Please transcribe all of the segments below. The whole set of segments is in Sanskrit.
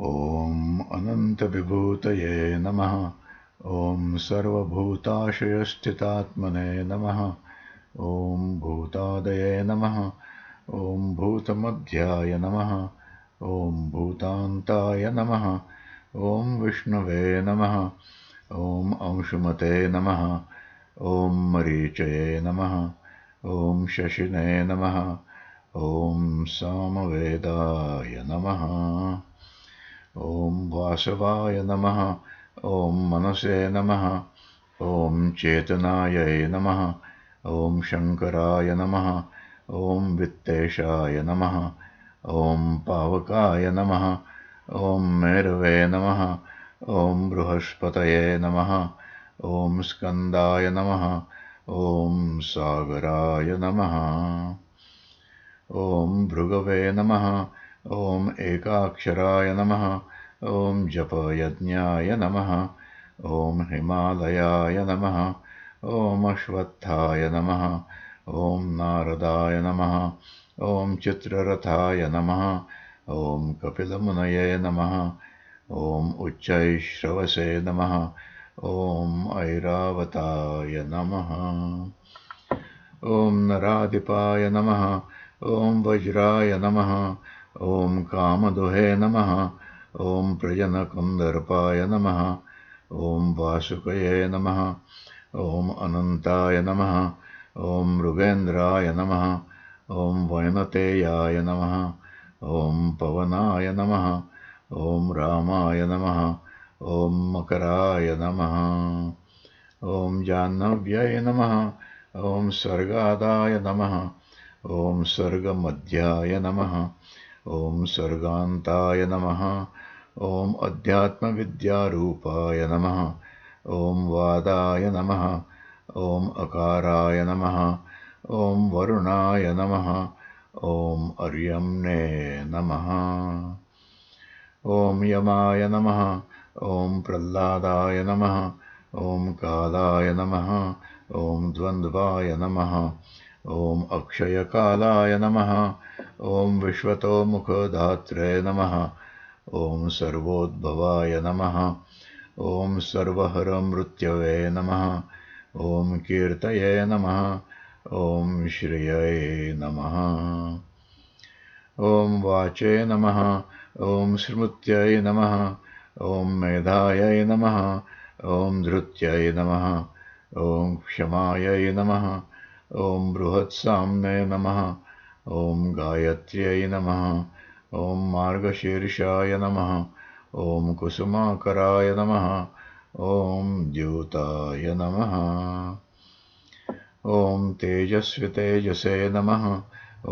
ॐ अनन्तविभूतये नमः। ॐ सर्वभूताशयस्थितात्मने नमः। ॐ भूतादये नमः। ॐ भूतमध्याय नमः। ॐ भूतान्ताय नमः। ॐ विष्णवे नमः। ॐ अंशुमते नमः। ॐ मरीचये नमः। ॐ शशिने नमः। ॐ सामवेदाय नमः ॐ वासवाय नमः ॐ मनसे नमः ॐ चेतनायै नमः ॐ शङ्कराय नमः ॐ वित्तेशाय नमः ॐ पावकाय नमः ॐ मेरवे नमः ॐ बृहस्पतये नमः ॐ स्कन्दाय नमः ॐ सागराय नमः ॐ भृगवे नमः ॐ एकाक्षराय नमः ॐ जपयज्ञाय नमः ॐ हिमालयाय नमः ॐ अश्वत्थाय नमः ॐ नारदाय नमः ॐ चित्ररथाय नमः ॐ कपिलमुनये नमः ॐ उच्चैश्रवसे नमः ॐ ऐरावताय नमः ॐ नराधिपाय नमः ॐ वज्राय नमः ॐ कामदुहे नमः ॐ प्रजनकन्दर्पाय नमः ॐ वासुकये नमः ॐ अनन्ताय नमः ॐ मृगेन्द्राय नमः ॐ वैनतेयाय नमः ॐ पवनाय नमः ॐ रामाय नमः ॐ मकराय नमः ॐ जाह्नव्यै नमः ॐ सर्गादाय नमः ॐ सर्गमध्याय नमः ॐ सर्गान्ताय नमः। ॐ अध्यात्मविद्यारूपाय नमः। ॐ वादाय नमः। ॐ अकाराय नमः। ॐ वरुणाय नमः। ॐ अर्यम्णे नमः। ॐ यमाय नमः। ॐ प्रह्लादाय नमः। ॐ कालाय नमः। ॐ द्वन्द्वाय नमः ॐ अक्षयकालाय नमः ॐ विश्वतोमुखधात्रे नमः ॐ सर्वोद्भवाय नमः ॐ सर्वहरमृत्यवे नमः ॐ कीर्तये नमः ॐ श्रियै नमः ॐ वाचे नमः ॐ स्मृत्यै नमः ॐ मेधायै नमः ॐ धृत्यै नमः ॐ क्षमायै नमः ॐ बृहत्साम्ने नमः ॐ गायत्र्यै नमः ॐ मार्गशीर्षाय नमः ॐ कुसुमाकराय नमः ॐ द्यूताय नमः ॐ तेजस्वितेजसे नमः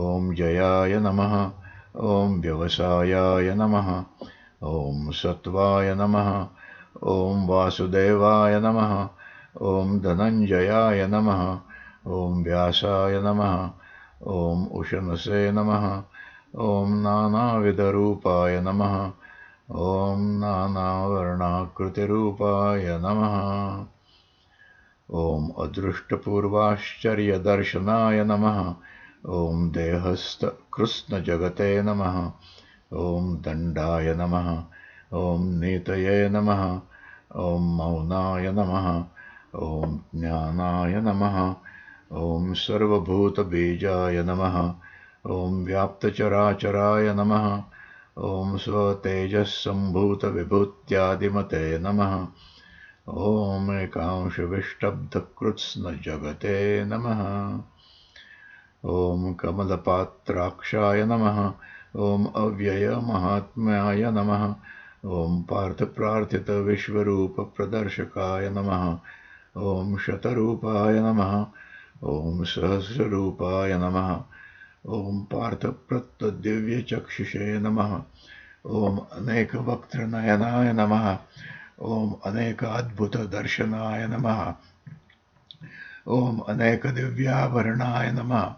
ॐ जयाय नमः ॐ व्यवसायाय नमः ॐ सत्त्वाय नमः ॐ वासुदेवाय नमः ॐ धनञ्जयाय नमः ॐ व्यासाय नमः। ॐ उशनसे नमः। ॐ नानाविधरूपाय नमः। ॐ नानावर्णाकृतिरूपाय नमः। ॐ अदृष्टपूर्वाश्चर्यदर्शनाय नमः। ॐ देहस्थकृत्स्नजगते नमः। ॐ दण्डाय नमः। ॐ नीतये नमः। ॐ मौनाय नमः। ॐ ज्ञानाय नमः ॐ सर्वभूतबीजाय नमः। ॐ व्याप्तचराचराय नमः। ॐ स्वतेजःसम्भूतविभूत्यादिमते नमः। ॐ एकांशविष्टब्धकृत्स्नजगते नमः। ॐ कमलपात्राक्षाय नमः। ॐ अव्ययमहात्म्याय नमः। ॐ पार्थप्रार्थितविश्वरूपप्रदर्शकाय नमः। ॐ शतरूपाय नमः ॐ सहस्ररूपाय नमः। ॐ पार्थप्रत्तदिव्यचक्षुषे नमः। ॐ अनेकवक्त्रनयनाय नमः। ॐ अनेकाद्भुतदर्शनाय नमः। ॐ अनेकदिव्याभरणाय नमः।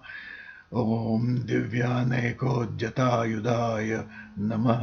ॐ दिव्यानेकोद्यतायुधाय नमः